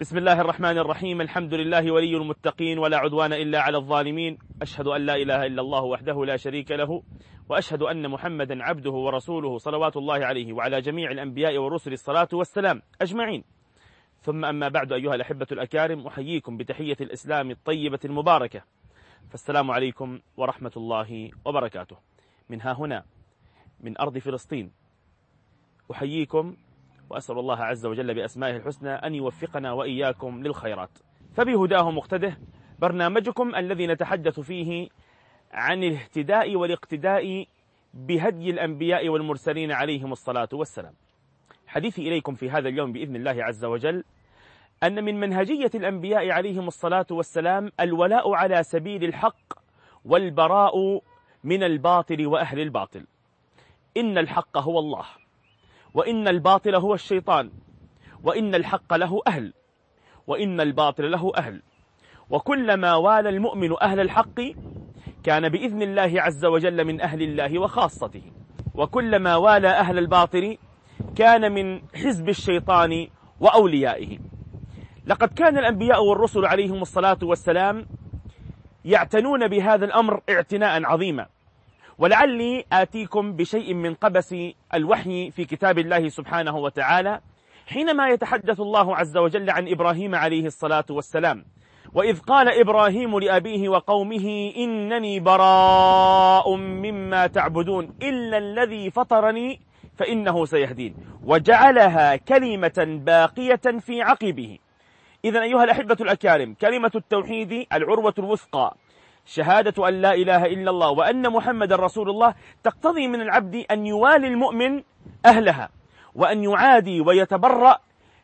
بسم الله الرحمن الرحيم الحمد لله ولي المتقين ولا عدوان إلا على الظالمين أشهد أن لا إله إلا الله وحده لا شريك له وأشهد أن محمدا عبده ورسوله صلوات الله عليه وعلى جميع الأنبياء والرسل الصلاة والسلام أجمعين ثم أما بعد أيها الأحبة الأكارم أحييكم بتحية الإسلام الطيبة المباركة فالسلام عليكم ورحمة الله وبركاته من ها هنا من أرض فلسطين أحييكم وأسأل الله عز وجل بأسمائه الحسنى أن يوفقنا وإياكم للخيرات. فبهداه مقتده برنامجكم الذي نتحدث فيه عن الاهتداء والاقتداء بهدي الأنبياء والمرسلين عليهم الصلاة والسلام. حديثي إليكم في هذا اليوم بإذن الله عز وجل أن من منهجية الأنبياء عليهم الصلاة والسلام الولاء على سبيل الحق والبراء من الباطل وأهل الباطل. إن الحق هو الله. وإن الباطل هو الشيطان وإن الحق له أهل وإن الباطل له أهل. وكلما والى المؤمن أهل الحق كان بإذن الله عز وجل من أهل الله وخاصته. وكلما والى أهل الباطل كان من حزب الشيطان وأوليائه. لقد كان الأنبياء والرسل عليهم الصلاة والسلام يعتنون بهذا الأمر اعتناء عظيما. ولعلي آتيكم بشيء من قبس الوحي في كتاب الله سبحانه وتعالى حينما يتحدث الله عز وجل عن إبراهيم عليه الصلاة والسلام وإذ قال إبراهيم لأبيه وقومه إنني براء مما تعبدون إلا الذي فطرني فإنه سيهدين وجعلها كلمة باقية في عقبه. إذا أيها الأحبة الأكارم كلمة التوحيد العروة الوثقى شهادة أن لا إله إلا الله وأن محمد رسول الله تقتضي من العبد أن يوالي المؤمن أهلها وأن يعادي ويتبرأ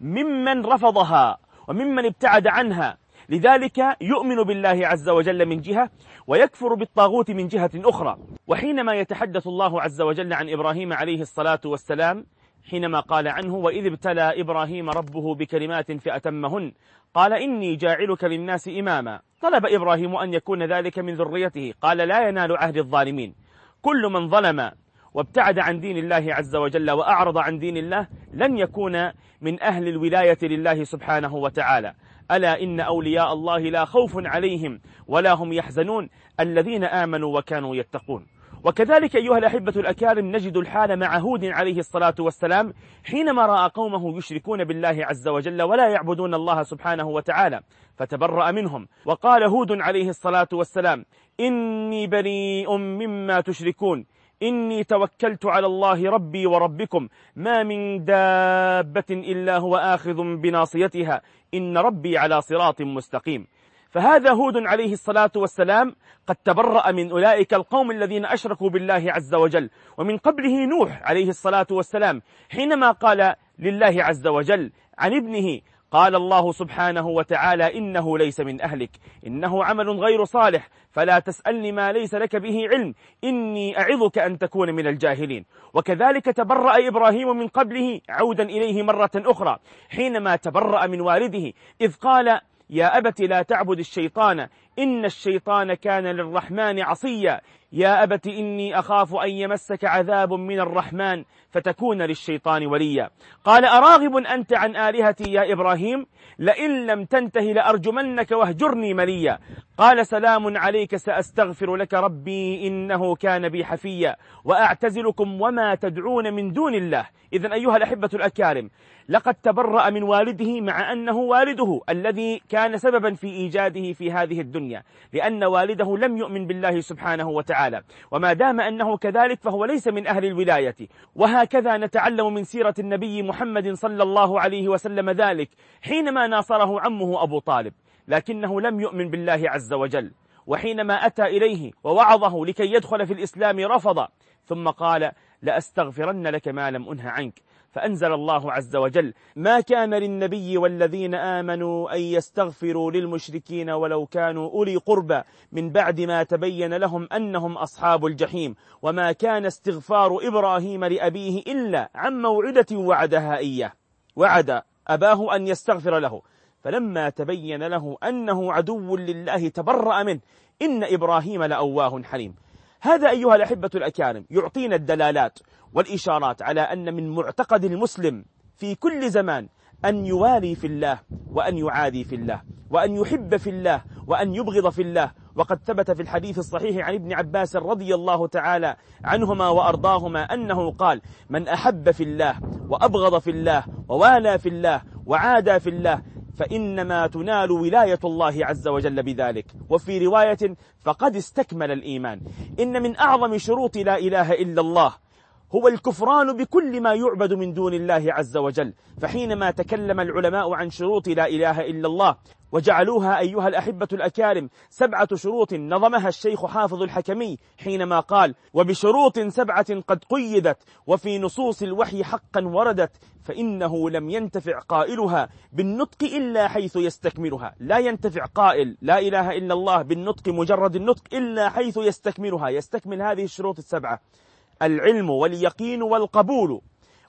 ممن رفضها وممن ابتعد عنها. لذلك يؤمن بالله عز وجل من جهة ويكفر بالطاغوت من جهة أخرى. وحينما يتحدث الله عز وجل عن إبراهيم عليه الصلاة والسلام حينما قال عنه وإذ ابتلى إبراهيم ربه بكلمات فأتمهن قال إني جاعلك للناس إماما. طلب إبراهيم أن يكون ذلك من ذريته. قال لا ينال عهد الظالمين. كل من ظلم وابتعد عن دين الله عز وجل وأعرض عن دين الله لن يكون من أهل الولاية لله سبحانه وتعالى. ألا إن أولياء الله لا خوف عليهم ولا هم يحزنون. الذين آمنوا وكانوا يتقون. وكذلك أيها الأحبة الأكارم نجد الحال مع هود عليه الصلاة والسلام حينما رأى قومه يشركون بالله عز وجل ولا يعبدون الله سبحانه وتعالى فتبرأ منهم. وقال هود عليه الصلاة والسلام إني بريء مما تشركون إني توكلت على الله ربي وربكم ما من دابة إلا هو آخذ بناصيتها إن ربي على صراط مستقيم. فهذا هود عليه الصلاة والسلام قد تبرأ من أولئك القوم الذين أشركوا بالله عز وجل. ومن قبله نوح عليه الصلاة والسلام حينما قال لله عز وجل عن ابنه قال الله سبحانه وتعالى إنه ليس من أهلك إنه عمل غير صالح فلا تسألني ما ليس لك به علم إني أعظك أن تكون من الجاهلين. وكذلك تبرأ إبراهيم من قبله عودا إليه مرة أخرى حينما تبرأ من والده إذ قال يا أبت لا تعبد الشيطان إن الشيطان كان للرحمن عصيا. يا أبت إني أخاف أن يمسك عذاب من الرحمن فتكون للشيطان وليا. قال أراغب أنت عن آلهتي يا إبراهيم؟ لئن لم تنته لأرجمنك واهجرني مليا. قال سلام عليك سأستغفر لك ربي إنه كان بي حفيا. وأعتزلكم وما تدعون من دون الله. إذا أيها الأحبة الأكارم لقد تبرأ من والده مع أنه والده الذي كان سببا في إيجاده في هذه الدنيا لأن والده لم يؤمن بالله سبحانه وتعالى. وما دام أنه كذلك فهو ليس من أهل الولاية. وهكذا نتعلم من سيرة النبي محمد صلى الله عليه وسلم ذلك حينما ناصره عمه أبو طالب لكنه لم يؤمن بالله عز وجل. وحينما أتى إليه ووعظه لكي يدخل في الإسلام رفض ثم قال لأستغفرن لك ما لم أنه عنك. فأنزل الله عز وجل ما كان للنبي والذين آمنوا أن يستغفروا للمشركين ولو كانوا أولي قربى من بعد ما تبين لهم أنهم أصحاب الجحيم وما كان استغفار إبراهيم لأبيه إلا عن موعدة وعدها إياه وعد أباه أن يستغفر له. فلما تبين له أنه عدو لله تبرأ منه إن إبراهيم لأواه حليم. هذا أيها الأحبة الأكارم يعطينا الدلالات والإشارات على أن من معتقد المسلم في كل زمان أن يوالي في الله وأن يعادي في الله وأن يحب في الله وأن يبغض في الله. وقد ثبت في الحديث الصحيح عن ابن عباس رضي الله تعالى عنهما وأرضاهما أنه قال من أحب في الله وأبغض في الله ووالى في الله وعادى في الله فإنما تنال ولاية الله عز وجل بذلك. وفي رواية فقد استكمل الإيمان. إن من أعظم شروط لا إله إلا الله هو الكفران بكل ما يعبد من دون الله عز وجل. فحينما تكلم العلماء عن شروط لا إله إلا الله وجعلوها أيها الأحبة الأكارم سبعة شروط نظمها الشيخ حافظ الحكمي حينما قال وبشروط سبعة قد قيدت وفي نصوص الوحي حقا وردت فإنه لم ينتفع قائلها بالنطق إلا حيث يستكملها. لا ينتفع قائل لا إله إلا الله بالنطق مجرد النطق إلا حيث يستكملها. يستكمل هذه الشروط السبعة العلم واليقين والقبول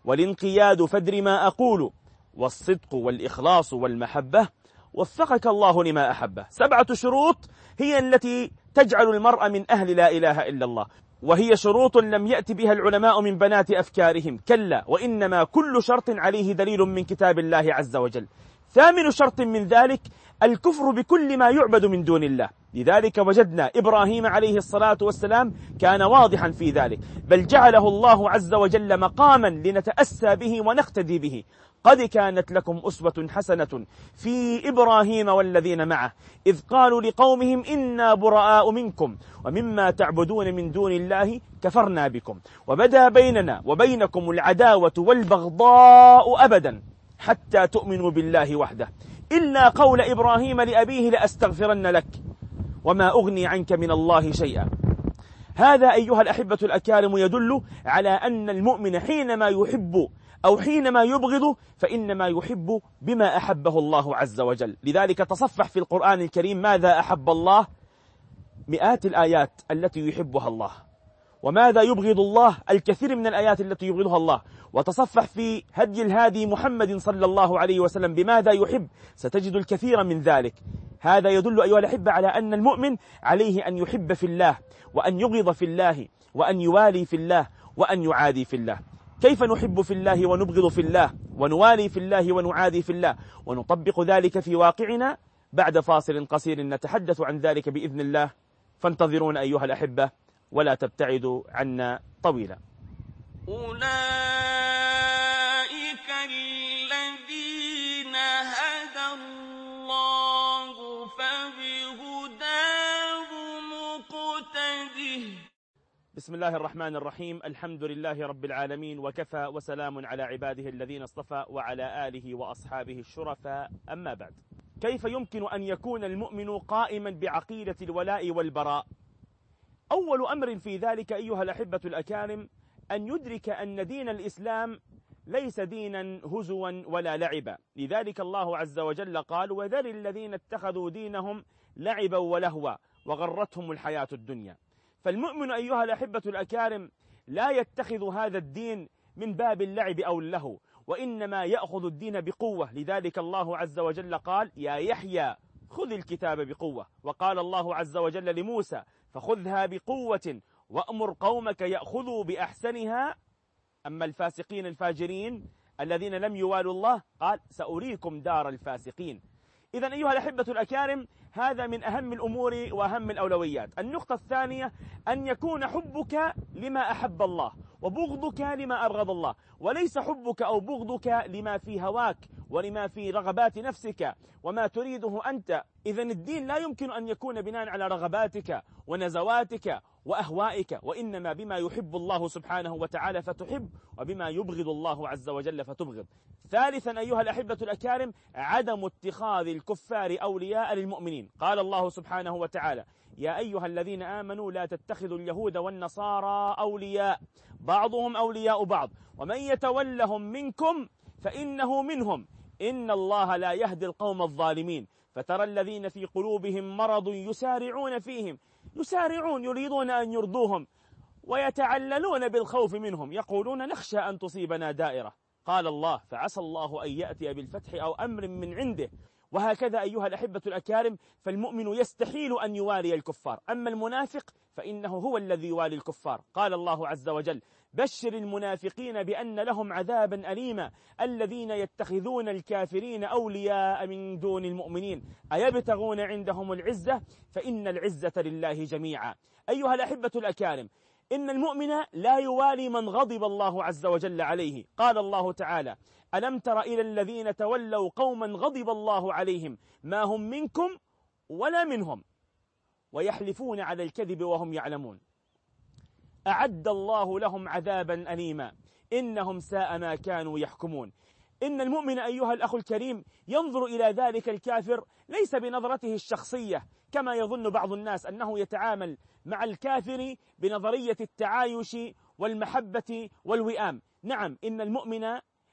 والانقياد فدر ما أقول والصدق والإخلاص والمحبة وفقك الله لما أحبه. سبعة شروط هي التي تجعل المرء من أهل لا إله إلا الله. وهي شروط لم يأت بها العلماء من بنات أفكارهم. كلا وإنما كل شرط عليه دليل من كتاب الله عز وجل. ثامن شرط من ذلك الكفر بكل ما يعبد من دون الله. لذلك وجدنا إبراهيم عليه الصلاة والسلام كان واضحا في ذلك. بل جعله الله عز وجل مقاما لنتأسى به ونقتدي به. قد كانت لكم أسوة حسنة في إبراهيم والذين معه إذ قالوا لقومهم إنا براء منكم ومما تعبدون من دون الله كفرنا بكم وبدا بيننا وبينكم العداوة والبغضاء أبدا حتى تؤمنوا بالله وحده. إلا قول إبراهيم لأبيه لأستغفرن لك وما أغني عنك من الله شيئا. هذا أيها الأحبة الأكارم يدل على أن المؤمن حينما يحب أو حينما يبغض فإنما يحب بما أحبه الله عز وجل. لذلك تصفح في القرآن الكريم ماذا أحب الله؟ مئات الآيات التي يحبها الله. وماذا يبغض الله؟ الكثير من الآيات التي يبغضها الله. وتصفح في هدي الهادي محمد صلى الله عليه وسلم بماذا يحب؟ ستجد الكثير من ذلك. هذا يدل أيها الأحبة على أن المؤمن عليه أن يحب في الله وأن يبغض في الله وأن يوالي في الله وأن يعادي في الله. كيف نحب في الله ونبغض في الله ونوالي في الله ونعادي في الله ونطبق ذلك في واقعنا؟ بعد فاصل قصير نتحدث عن ذلك بإذن الله. فانتظرون أيها الأحبة ولا تبتعدوا عنا طويلا. أولئك بسم الله الرحمن الرحيم. الحمد لله رب العالمين وكفى وسلام على عباده الذين اصطفى وعلى آله وأصحابه الشرفاء. أما بعد كيف يمكن أن يكون المؤمن قائما بعقيدة الولاء والبراء؟ أول أمر في ذلك أيها الأحبة الأكارم أن يدرك أن دين الإسلام ليس دينا هزوا ولا لعبا. لذلك الله عز وجل قال وذر الذين اتخذوا دينهم لعبا ولهوا وغرتهم الحياة الدنيا. فالمؤمن أيها الأحبة الأكارم لا يتخذ هذا الدين من باب اللعب أو اللهو وإنما يأخذ الدين بقوة. لذلك الله عز وجل قال يا يحيى خذ الكتاب بقوة. وقال الله عز وجل لموسى فخذها بقوة وأمر قومك يأخذوا بأحسنها. أما الفاسقين الفاجرين الذين لم يوالوا الله قال سأريكم دار الفاسقين. إذا أيها الأحبة الأكارم هذا من أهم الأمور وأهم الأولويات. النقطة الثانية أن يكون حبك لما أحب الله وبغضك لما أبغض الله. وليس حبك أو بغضك لما في هواك ولما في رغبات نفسك وما تريده أنت. إذا الدين لا يمكن أن يكون بناء على رغباتك ونزواتك وأهوائك وإنما بما يحب الله سبحانه وتعالى فتحب وبما يبغض الله عز وجل فتبغض. ثالثا أيها الأحبة الأكارم عدم اتخاذ الكفار أولياء للمؤمنين. قال الله سبحانه وتعالى يا أيها الذين آمنوا لا تتخذوا اليهود والنصارى أولياء بعضهم أولياء بعض ومن يتولهم منكم فإنه منهم. إن الله لا يهدي القوم الظالمين. فترى الذين في قلوبهم مرض يسارعون فيهم. يسارعون يريدون أن يرضوهم ويتعللون بالخوف منهم. يقولون نخشى أن تصيبنا دائرة. قال الله فعسى الله أن يأتي بالفتح أو أمر من عنده. وهكذا أيها الأحبة الأكارم فالمؤمن يستحيل أن يوالي الكفار. أما المنافق فإنه هو الذي يوالي الكفار. قال الله عز وجل بشر المنافقين بأن لهم عذابا أليما الذين يتخذون الكافرين أولياء من دون المؤمنين. أيبتغون عندهم العزة؟ فإن العزة لله جميعا. أيها الأحبة الأكارم إن المؤمن لا يوالي من غضب الله عز وجل عليه. قال الله تعالى ألم تر إلى الذين تولوا قوما غضب الله عليهم؟ ما هم منكم ولا منهم. ويحلفون على الكذب وهم يعلمون. أعد الله لهم عذابا أليما. إنهم ساء ما كانوا يحكمون. إن المؤمن أيها الأخ الكريم ينظر إلى ذلك الكافر ليس بنظرته الشخصية كما يظن بعض الناس أنه يتعامل مع الكافر بنظرية التعايش والمحبة والوئام. نعم إن المؤمن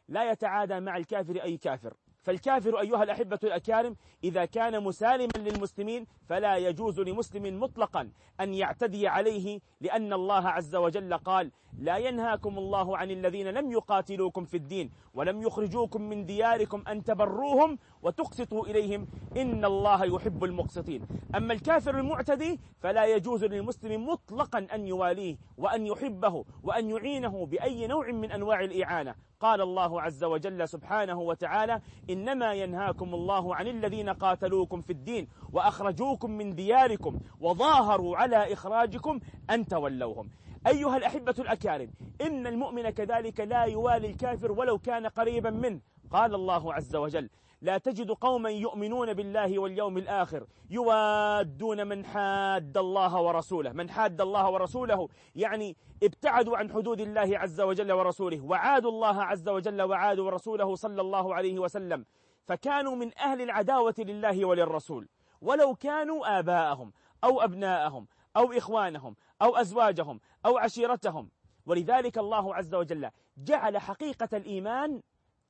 لا يتعادى مع الكافر أي كافر. فالكافر أيها الأحبة الأكارم إذا كان مسالما للمسلمين فلا يجوز لمسلم مطلقا أن يعتدي عليه لأن الله عز وجل قال لا ينهاكم الله عن الذين لم يقاتلوكم في الدين ولم يخرجوكم من دياركم أن تبروهم وتقسطوا إليهم إن الله يحب المقسطين. أما الكافر المعتدي فلا يجوز للمسلم مطلقا أن يواليه وأن يحبه وأن يعينه بأي نوع من أنواع الإعانة. قال الله عز وجل سبحانه وتعالى إنما ينهاكم الله عن الذين قاتلوكم في الدين وأخرجوكم من دياركم وظاهروا على إخراجكم أن تولوهم. أيها الأحبة الأكارم إن المؤمن كذلك لا يوالي الكافر ولو كان قريبا منه. قال الله عز وجل لا تجد قوما يؤمنون بالله واليوم الآخر يوادون من حاد الله ورسوله. من حاد الله ورسوله يعني ابتعدوا عن حدود الله عز وجل ورسوله وعادوا الله عز وجل وعادوا رسوله صلى الله عليه وسلم. فكانوا من أهل العداوة لله وللرسول. ولو كانوا آباءهم أو أبناءهم أو إخوانهم أو أزواجهم أو عشيرتهم. ولذلك الله عز وجل جعل حقيقة الإيمان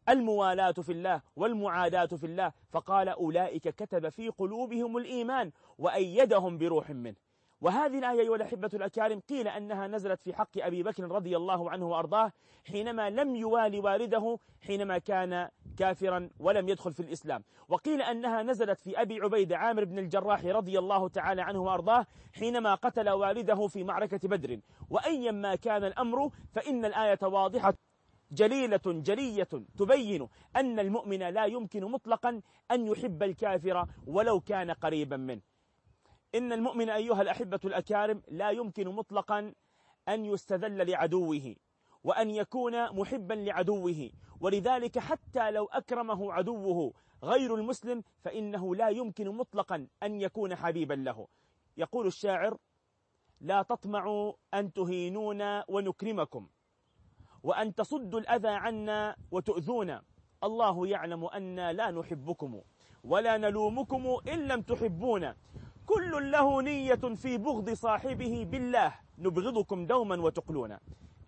الموالاة في الله والمعاداة في الله. فقال أولئك كتب في قلوبهم الإيمان وأيدهم بروح منه. وهذه الآية أيها الأحبة الأكارم قيل أنها نزلت في حق أبي بكر رضي الله عنه وأرضاه حينما لم يوالي والده حينما كان كافرا ولم يدخل في الإسلام. وقيل أنها نزلت في أبي عبيد عامر بن الجراح رضي الله تعالى عنه وأرضاه حينما قتل والده في معركة بدر. وأيا ما كان الأمر فإن الآية واضحة. جليلة جلية تبين أن المؤمن لا يمكن مطلقا أن يحب الكافر ولو كان قريبا منه. إن المؤمن أيها الأحبة الأكارم لا يمكن مطلقا أن يستذل لعدوه وأن يكون محبا لعدوه. ولذلك حتى لو أكرمه عدوه غير المسلم فإنه لا يمكن مطلقا أن يكون حبيبا له. يقول الشاعر لا تطمعوا أن تهينونا ونكرمكم. وأن تصدوا الأذى عنا وتؤذونا. الله يعلم أنا لا نحبكم ولا نلومكم إن لم تحبونا. كل له نية في بغض صاحبه بالله. نبغضكم دوما وتقلونا.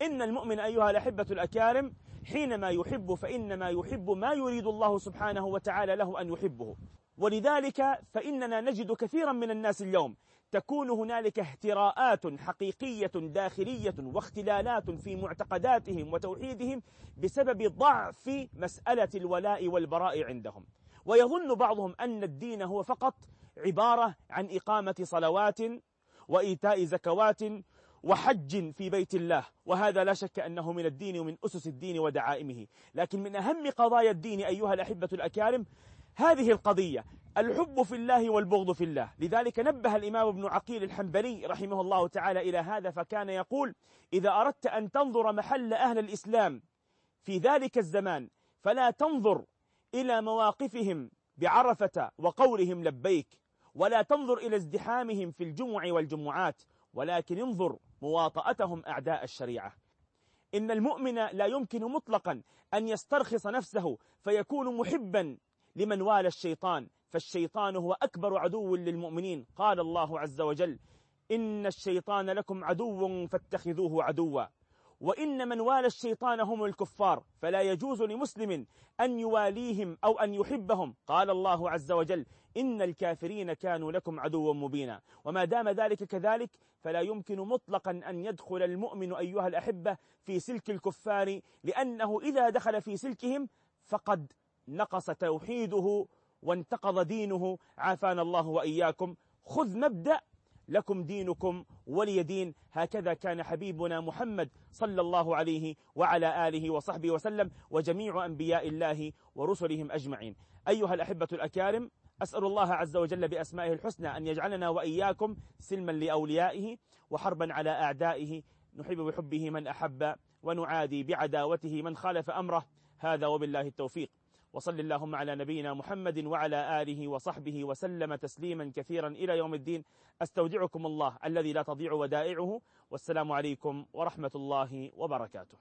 إن المؤمن أيها الأحبة الأكارم حينما يحب فإنما يحب ما يريد الله سبحانه وتعالى له أن يحبه. ولذلك فإننا نجد كثيرا من الناس اليوم تكون هنالك اهتراءات حقيقية داخلية واختلالات في معتقداتهم وتوحيدهم بسبب ضعف مسألة الولاء والبراء عندهم. ويظن بعضهم أن الدين هو فقط عبارة عن إقامة صلوات وإيتاء زكوات وحج في بيت الله وهذا لا شك أنه من الدين ومن أسس الدين ودعائمه. لكن من أهم قضايا الدين أيها الأحبة الأكارم هذه القضية الحب في الله والبغض في الله. لذلك نبه الإمام ابن عقيل الحنبلي رحمه الله تعالى إلى هذا فكان يقول إذا أردت أن تنظر محل أهل الإسلام في ذلك الزمان فلا تنظر إلى مواقفهم بعرفة وقولهم لبيك ولا تنظر إلى ازدحامهم في الجمع والجمعات ولكن انظر مواطأتهم أعداء الشريعة. إن المؤمن لا يمكن مطلقا أن يسترخص نفسه فيكون محبا لمن والى الشيطان فالشيطان هو أكبر عدو للمؤمنين. قال الله عز وجل إن الشيطان لكم عدو فاتخذوه عدوا. وإن من والى الشيطان هم الكفار فلا يجوز لمسلم أن يواليهم أو أن يحبهم. قال الله عز وجل إن الكافرين كانوا لكم عدوا مبينا. وما دام ذلك كذلك فلا يمكن مطلقا أن يدخل المؤمن أيها الأحبة في سلك الكفار لأنه إذا دخل في سلكهم فقد نقص توحيده وانتقض دينه. عافانا الله وإياكم. خذ مبدأ لكم دينكم ولي دين. هكذا كان حبيبنا محمد صلى الله عليه وعلى آله وصحبه وسلم وجميع أنبياء الله ورسلهم أجمعين. أيها الأحبة الأكارم أسأل الله عز وجل بأسمائه الحسنى أن يجعلنا وإياكم سلما لأوليائه وحربا على أعدائه. نحب بحبه من أحب ونعادي بعداوته من خالف أمره. هذا وبالله التوفيق. وصل اللهم على نبينا محمد وعلى آله وصحبه وسلم تسليما كثيرا إلى يوم الدين. أستودعكم الله الذي لا تضيع ودائعه. والسلام عليكم ورحمة الله وبركاته.